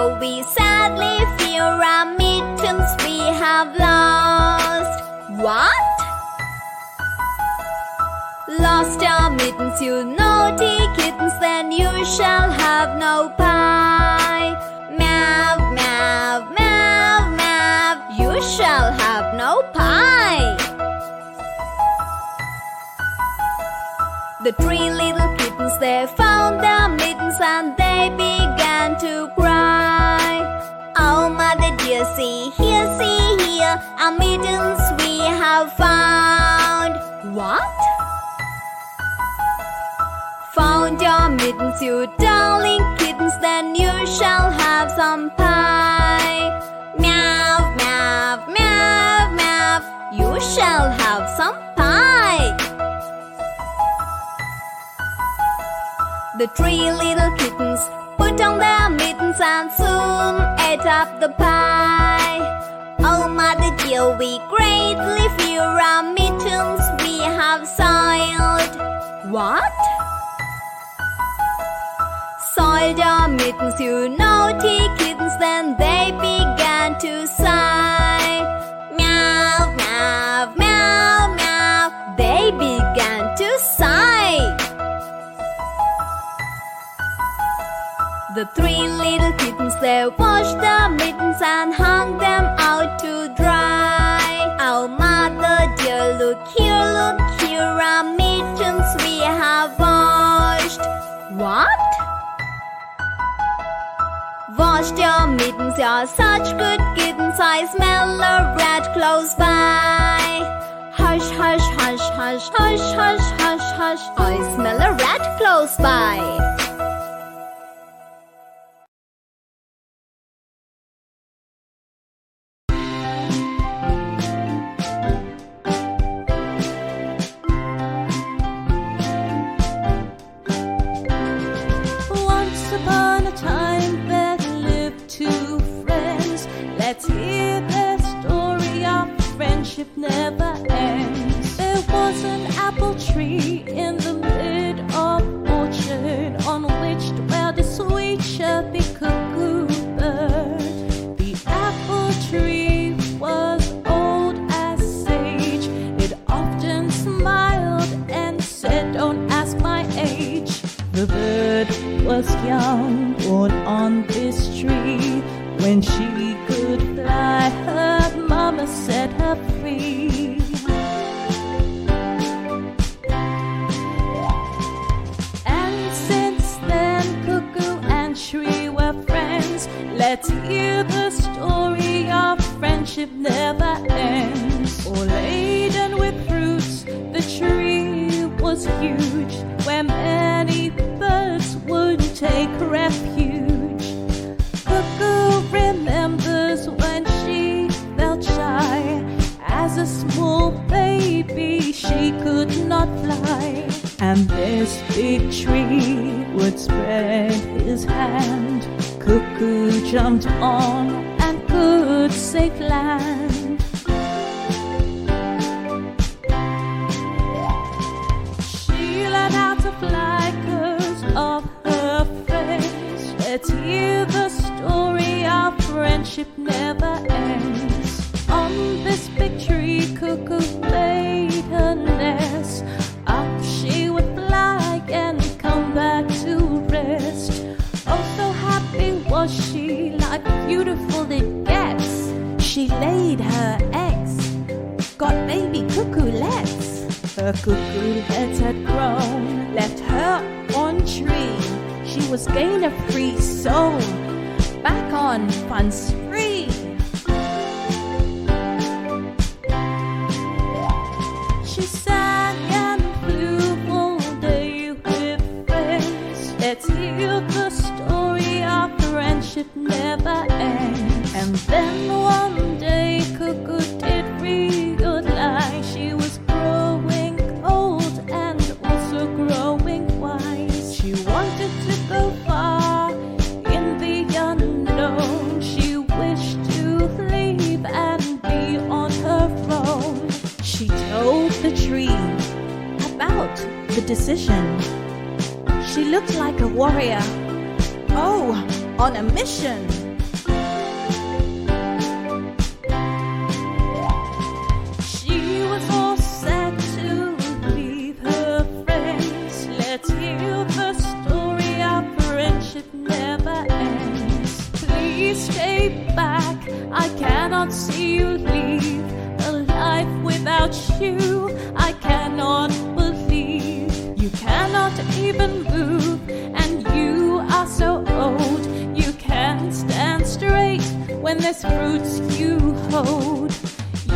dear, we sadly fear our mittens we have lost. What? Lost our mittens, you naughty kittens, then you shall have no pie. Meow, meow, meow, meow, you shall have no pie. The three little kittens, they found their mittens and they began to cry. Oh, mother dear, see here, see here, our mittens we have found. What? Found your mittens, you darling kittens, then you shall have some pie. Meow, meow, meow, meow, you shall have some pie. The three little kittens put on their mittens and soon ate up the pie. Oh, mother dear, we greatly fear our mittens we have soiled. What? Soiled our mittens, you naughty kittens, then they began to sigh. Meow, meow, meow, meow, three little kittens, they washed their mittens and hung them out to dry. Oh, mother dear, look here, look here, our mittens we have washed. What? Washed your mittens, you're such good kittens, I smell a rat close by. Hush, hush, hush, hush, hush, hush, hush, hush, I smell a rat close by. Free. His hand. Cuckoo jumped on and could safe land. Her cuckoo-lets had grown, left her on tree. She was gainer free, soul, back on fun spree. She looked like a warrior. Oh, on a mission. She was all set to leave her friends. Let's hear the story of friendship never ends. Please stay back. I cannot see you leave. A life without you, I cannot. You cannot even move, and you are so old. You can't stand straight when there's fruits you hold.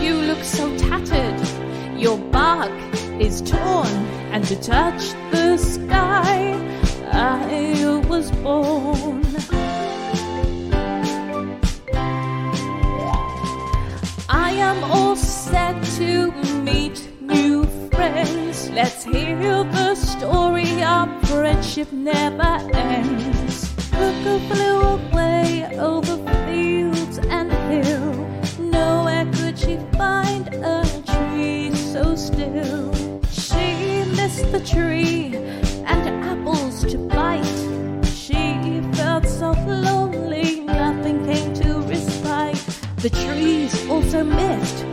You look so tattered, your bark is torn, and to touch the sky, I was born. I am all set to meet. Let's hear the story of friendship never ends. Cuckoo flew away over fields and hills. Nowhere could she find a tree so still. She missed the tree and apples to bite. She felt so lonely, nothing came to respite. The trees also missed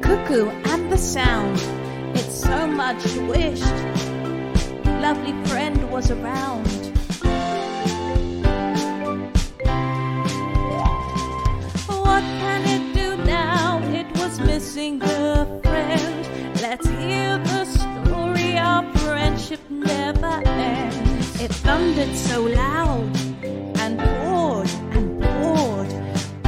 cuckoo and the sound. Much wished. Lovely friend was around. What can it do now? It was missing a friend. Let's hear the story of friendship never ends. It thundered so loud and poured and poured.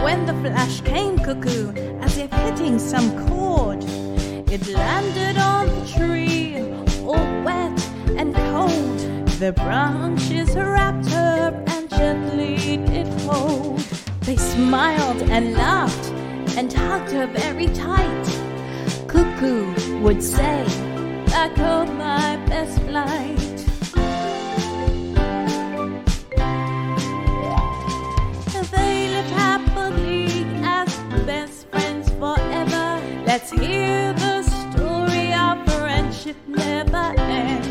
When the flash came, cuckoo, as if hitting some chord, it landed on the tree, The branches wrapped her and gently did hold. They smiled and laughed and hugged her very tight. Cuckoo would say, Back home, my best flight. They lived happily as best friends forever. Let's hear the story of friendship never ends.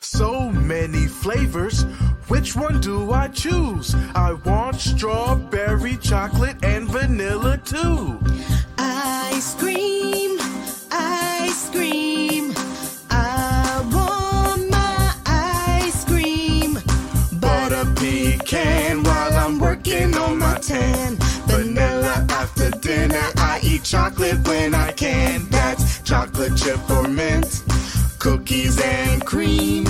So many flavors. Which one do I choose? I want strawberry, chocolate, and vanilla too. Ice cream, while I'm working on my tan. Vanilla after dinner, I eat chocolate when I can. That's chocolate chip or mint, cookies and cream,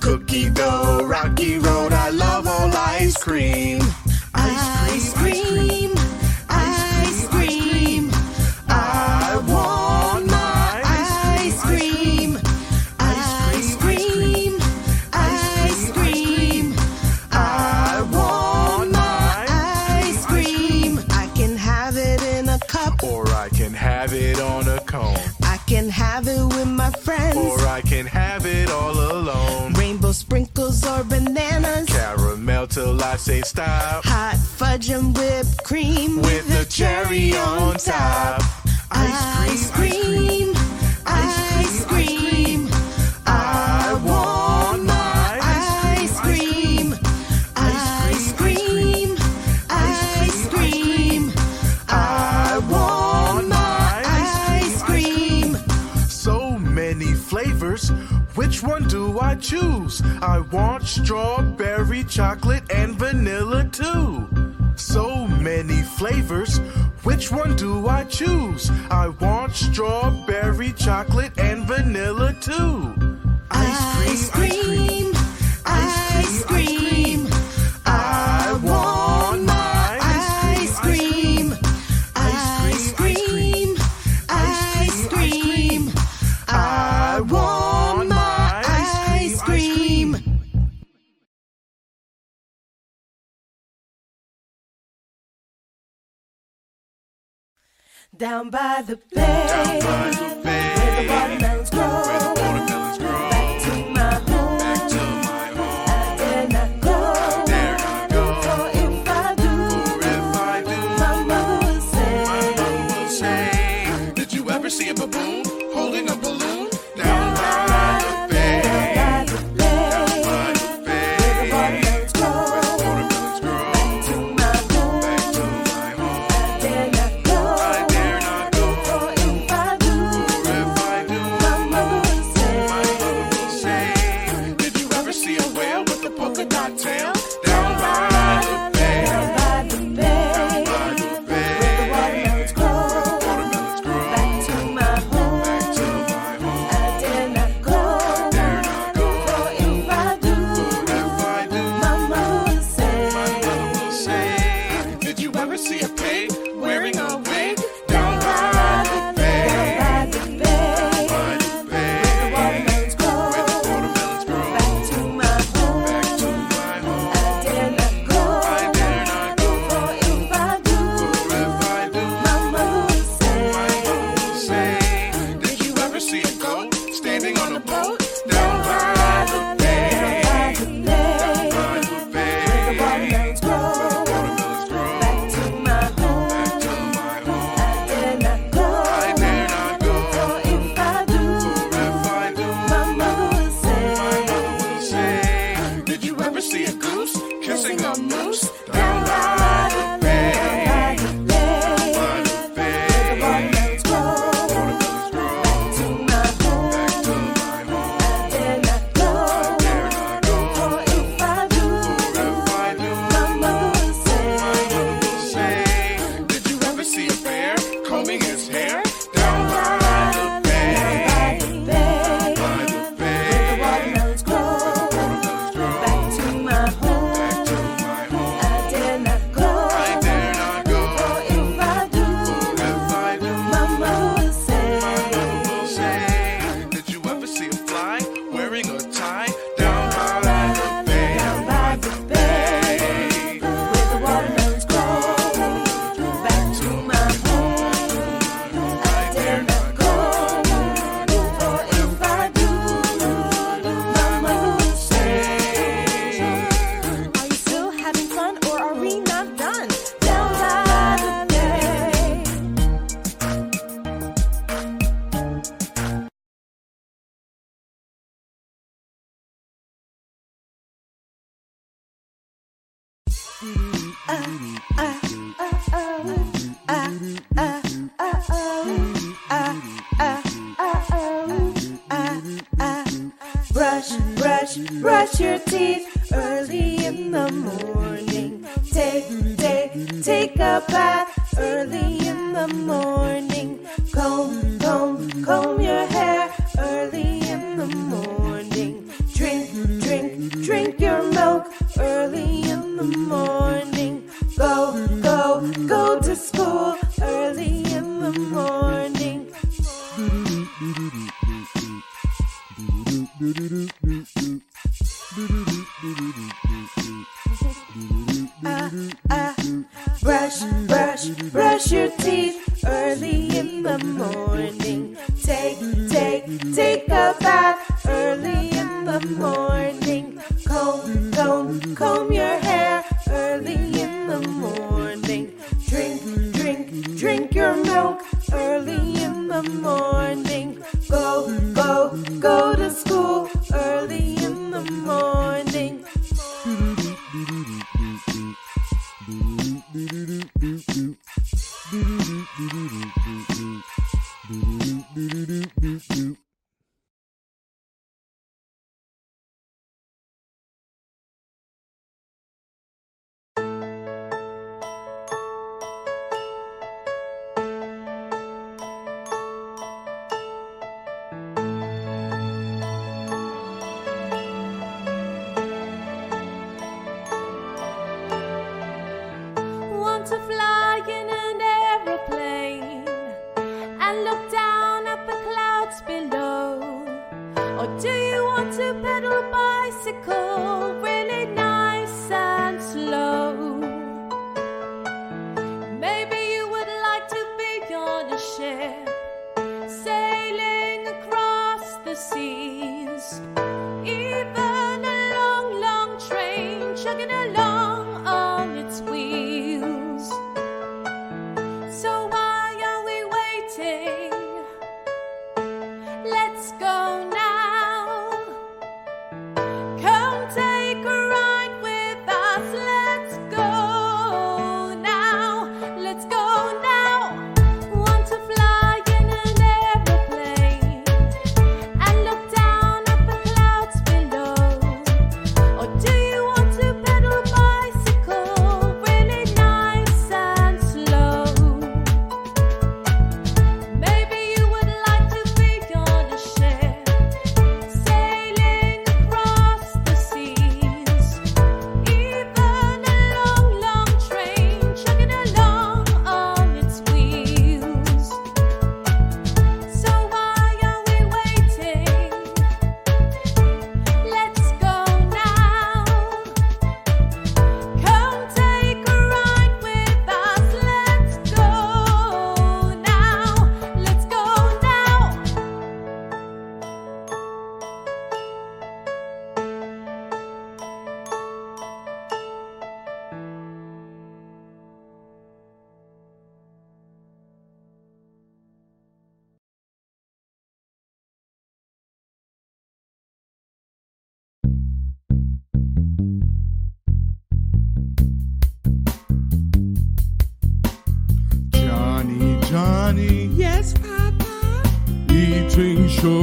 cookie dough, rocky road. I love all ice cream. till I say stop. Hot fudge and whipped cream with, with a cherry on top. Ice cream. Ice cream. Ice cream. I want strawberry, chocolate, and vanilla too. So many flavors, which one do I choose? I want strawberry, chocolate, and vanilla too. Ice cream, ice cream. Ice cream. Down by the bay, down by the bay. where the watermelons grow. Brush your teeth early in the morning. Take, take, take a bath early in the morning. Comb, comb, comb your hair early in the morning. Drink, drink, drink your milk early in the morning. Go, go, go to school early in the morning. Brush, brush, brush your teeth early in the morning. Take, take, take a bath early in the morning. don't really know.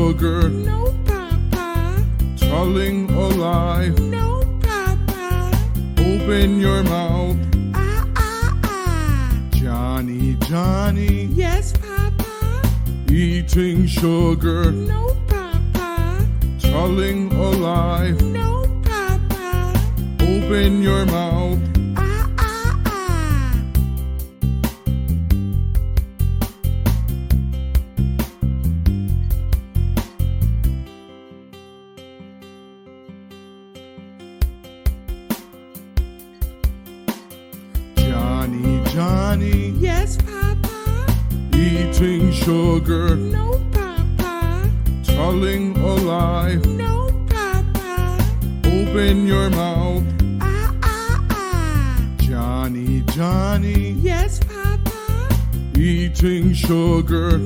sugar. No, Papa. Telling a lie. No, Papa. Open your mouth. Ah, ah, ah. Johnny, Johnny. Yes, Papa. Eating sugar. No, Papa. Telling a lie. No, Papa. Open your mouth. sugar. No, Papa. Telling a lie. No, Papa. Open your mouth. Ah, ah, ah. Johnny, Johnny. Yes, Papa. Eating sugar.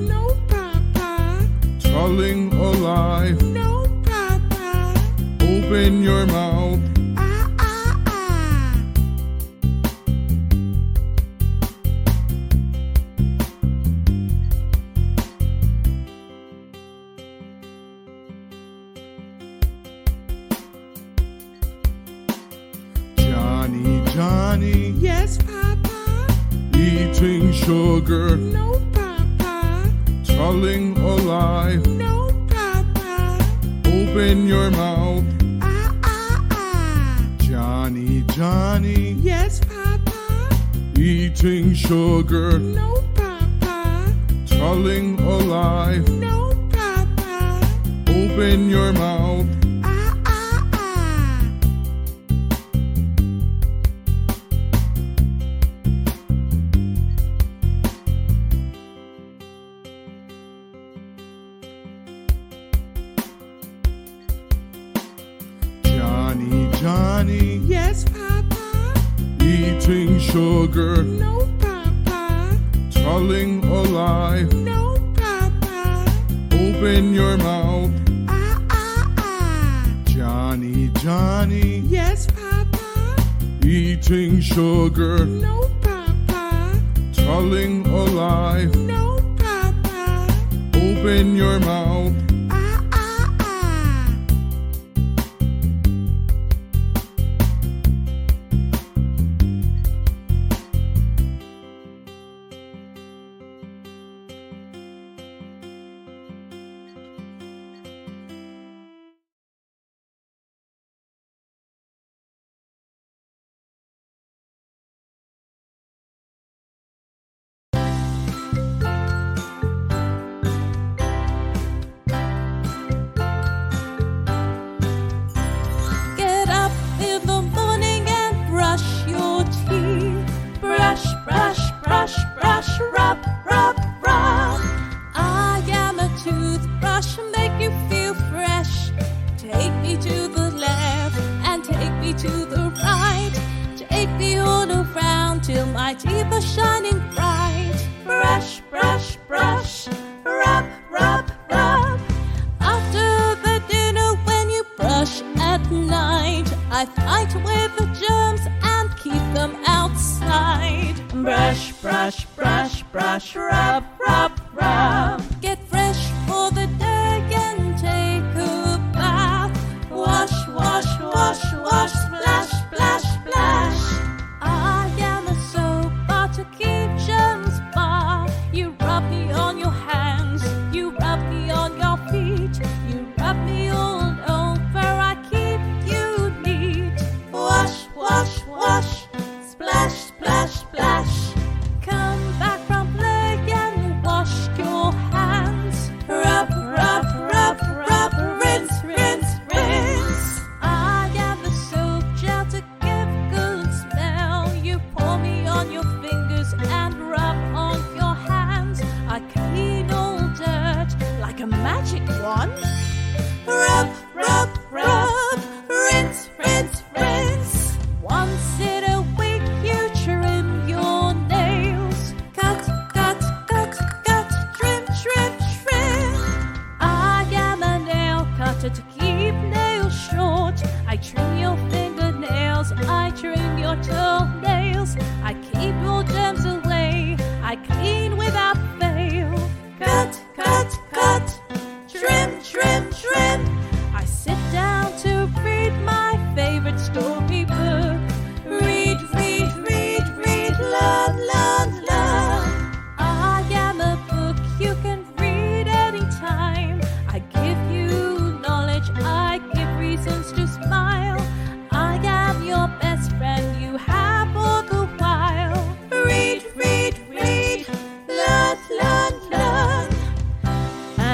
sugar. No, Papa. Telling a lie. No, Papa. Open your mouth. Ah, ah, ah. Johnny, Johnny. Yes, Papa. Eating sugar. No, Papa. Telling a lie. No, Papa. Open your mouth. honey. Yes, Papa. Eating sugar. No, Papa. Telling a lie. No, Papa. Open your mouth. light, are shining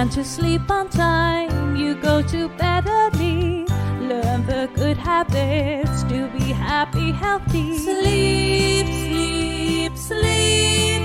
to sleep on time. You go to bed early. Learn the good habits to be happy, healthy. Sleep, sleep, sleep.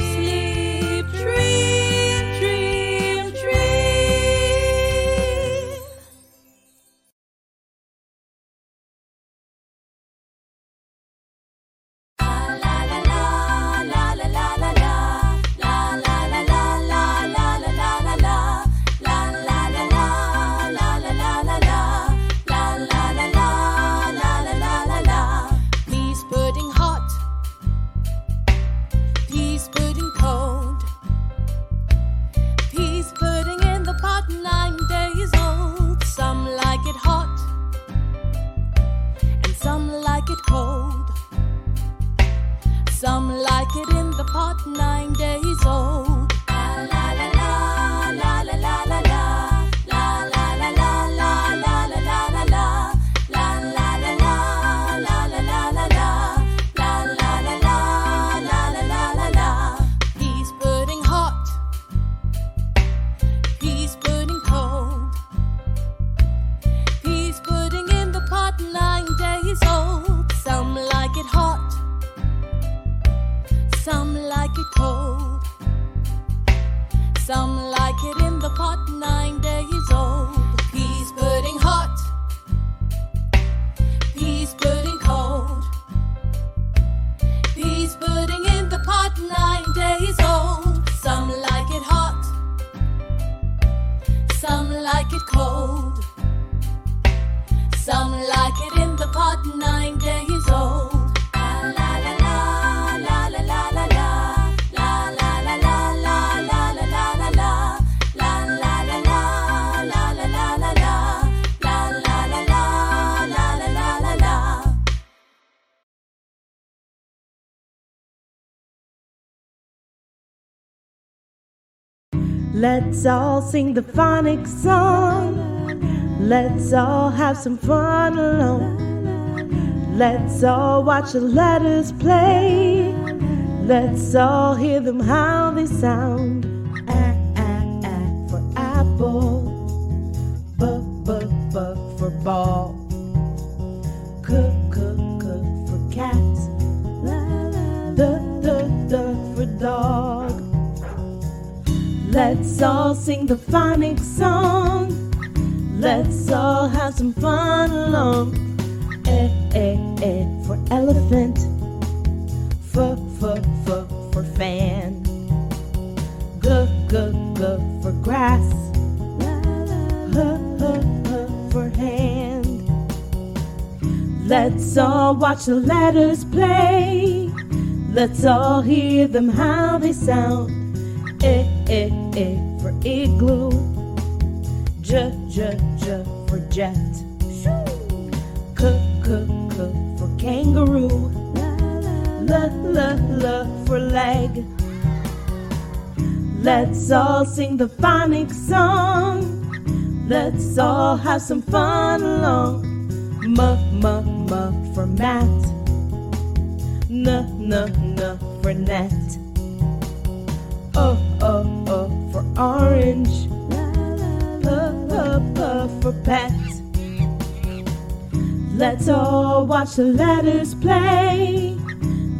Let's all sing the phonic song. Let's all have some fun alone. Let's all watch the letters play. Let's all hear them how they sound. A, A, A for apple. B, B, B for ball. Let's all sing the phonic song. Let's all have some fun along. Eh, eh, eh for elephant. F, F, F for fan. G, G, G for grass. H, H, H for hand. Let's all watch the letters play. Let's all hear them how they sound. Eh, eh, eh for igloo. J, J, J for jet. K, K, K for kangaroo. L, L, L for leg. Let's all sing the phonics song. Let's all have some fun along. M, M, M for mat. N, N, N for net. O, O, O for orange. P, P, P for pet. Let's all watch the letters play.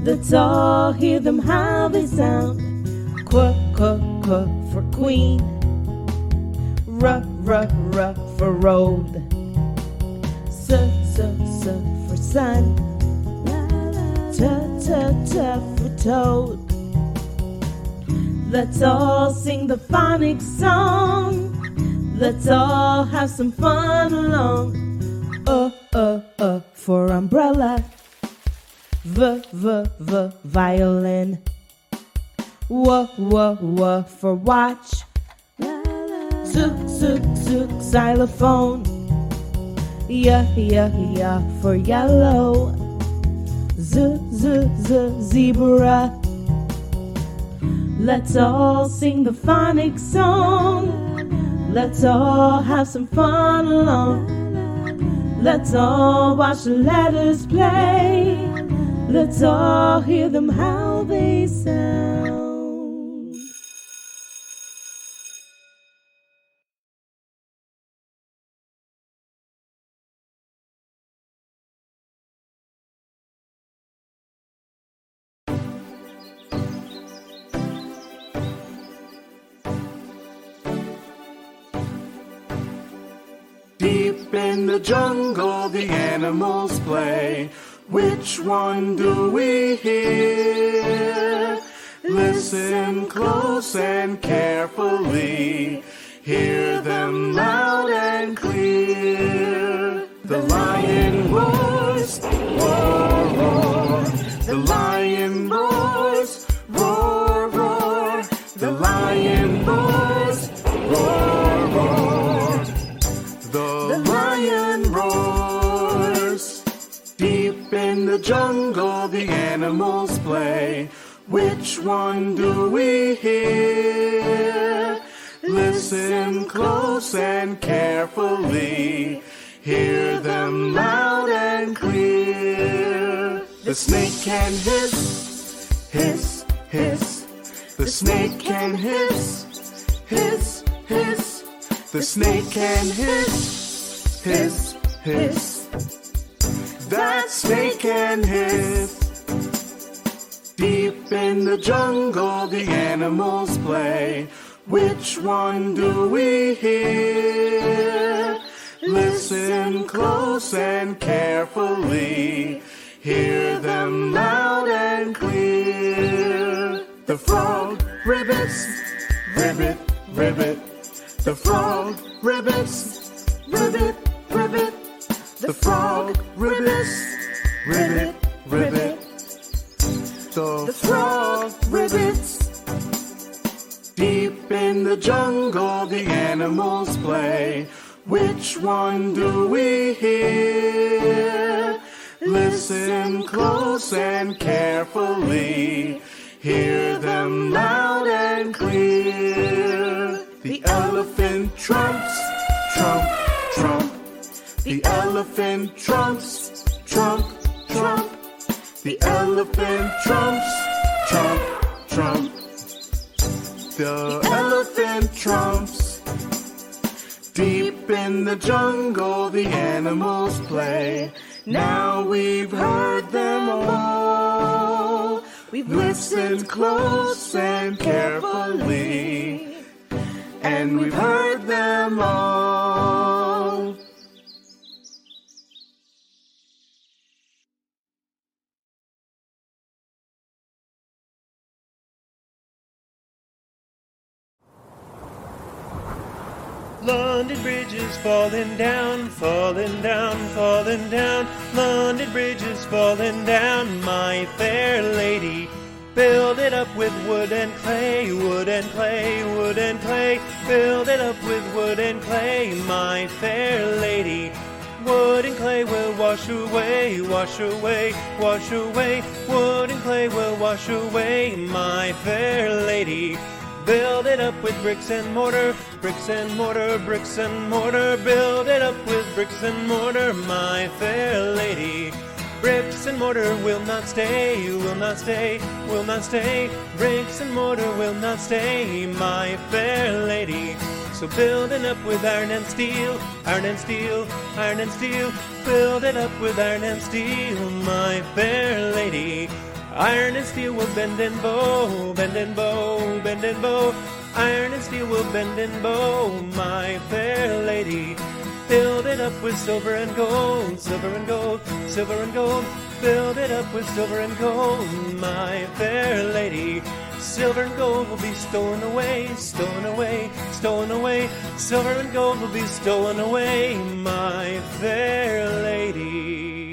Let's all hear them how they sound. Qu, Qu, Qu for queen. R, R, R for road. S, S, S for sun. T, T, T for toad. Let's all sing the phonic song. Let's all have some fun along. Uh, uh, uh, for umbrella. V, V, V, violin. W, W, W for watch. Zook, zook, zook, xylophone. Yeah, yeah, yeah for yellow. Z, Z, Z, zebra. Let's all sing the phonic song. Let's all have some fun along. Let's all watch the letters play. Let's all hear them how they sound. In the jungle, the animals play. Which one do we hear? Listen close and carefully. Hear them loud and clear. The lion roars, roar, roar. The lion roars, roar, roar. The lion roars, the jungle, the animals play. Which one do we hear? Listen close and carefully. Hear them loud and clear. The snake can hiss, hiss, hiss. The snake can hiss, hiss, hiss. The snake can hiss, hiss, hiss. That snake can hiss. Deep in the jungle, the animals play. Which one do we hear? Listen close and carefully. Hear them loud and clear. The frog ribbits, ribbit, ribbit. The frog ribbits, ribbit, ribbit. The frog ribbits, ribbit, ribbit. The frog ribbits. Deep in the jungle, the animals play. Which one do we hear? Listen close and carefully. Hear them loud and clear. The elephant trumps, trump, trump. The elephant trumps, trump, trump. The elephant trumps, trump, trump. The elephant trumps. Deep in the jungle, the animals play. Now we've heard them all. We've listened close and carefully. And we've heard them all. London Bridge is falling down, falling down, falling down. London Bridge is falling down, my fair lady. Build it up with wood and clay, wood and clay, wood and clay. Build it up with wood and clay, my fair lady. Wood and clay will wash away, wash away, wash away. Wood and clay will wash away, my fair lady. Build it up with bricks and mortar, bricks and mortar, bricks and mortar. Build it up with bricks and mortar, my fair lady. Bricks and mortar will not stay, will not stay, will not stay. Bricks and mortar will not stay, my fair lady. So build it up with iron and steel, iron and steel, iron and steel. Build it up with iron and steel, my fair lady. Iron and steel will bend and bow, bend and bow, bend and bow. Iron and steel will bend and bow, my fair lady. Build it up with silver and gold, silver and gold, silver and gold. Build it up with silver and gold, my fair lady. Silver and gold will be stolen away, stolen away, stolen away. Silver and gold will be stolen away, my fair lady.